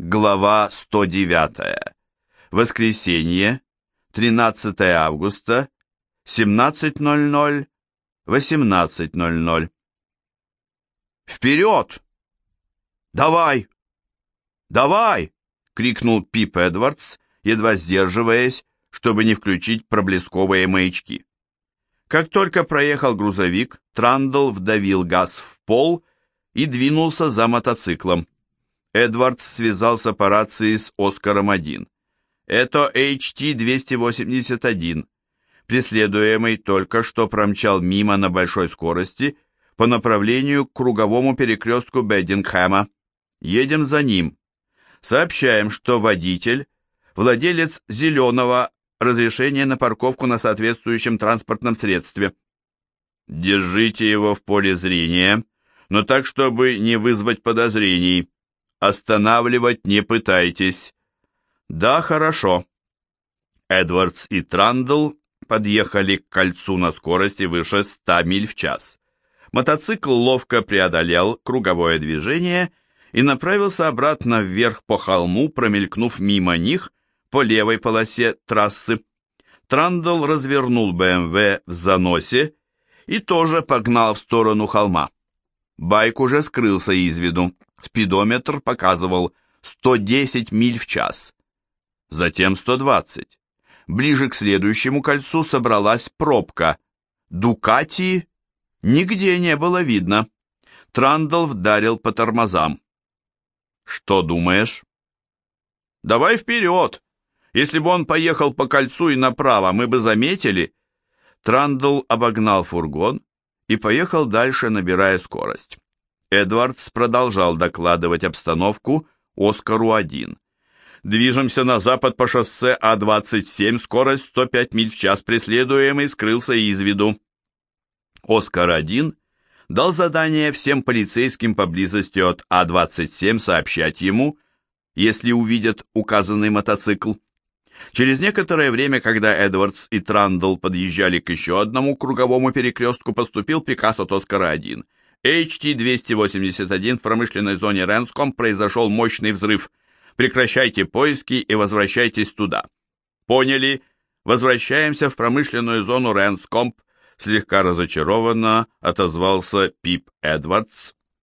Глава 109. Воскресенье, 13 августа, 17.00, 18.00. «Вперед! Давай! Давай!» — крикнул Пип Эдвардс, едва сдерживаясь, чтобы не включить проблесковые маячки. Как только проехал грузовик, Трандл вдавил газ в пол и двинулся за мотоциклом. Эдвардс связался по рации с Оскаром-1. Это HT-281, преследуемый только что промчал мимо на большой скорости по направлению к круговому перекрестку Беддингхэма. Едем за ним. Сообщаем, что водитель, владелец зеленого разрешения на парковку на соответствующем транспортном средстве. Держите его в поле зрения, но так, чтобы не вызвать подозрений. Останавливать не пытайтесь. Да, хорошо. Эдвардс и Трандл подъехали к кольцу на скорости выше 100 миль в час. Мотоцикл ловко преодолел круговое движение и направился обратно вверх по холму, промелькнув мимо них по левой полосе трассы. Трандл развернул БМВ в заносе и тоже погнал в сторону холма. Байк уже скрылся из виду. Спидометр показывал 110 миль в час. Затем 120. Ближе к следующему кольцу собралась пробка. Дукати нигде не было видно. Трандл вдарил по тормозам. «Что думаешь?» «Давай вперед! Если бы он поехал по кольцу и направо, мы бы заметили». Трандл обогнал фургон и поехал дальше, набирая скорость. Эдвардс продолжал докладывать обстановку Оскару-1. «Движемся на запад по шоссе А-27, скорость 105 миль в час, преследуемый скрылся из виду». Оскар-1 дал задание всем полицейским поблизости от А-27 сообщать ему, если увидят указанный мотоцикл. Через некоторое время, когда Эдвардс и Трандл подъезжали к еще одному круговому перекрестку, поступил приказ от Оскара-1 – HT-281 в промышленной зоне Ренском произошел мощный взрыв. Прекращайте поиски и возвращайтесь туда. Поняли? Возвращаемся в промышленную зону Ренскомп. Слегка разочарованно отозвался Пип Эдвардс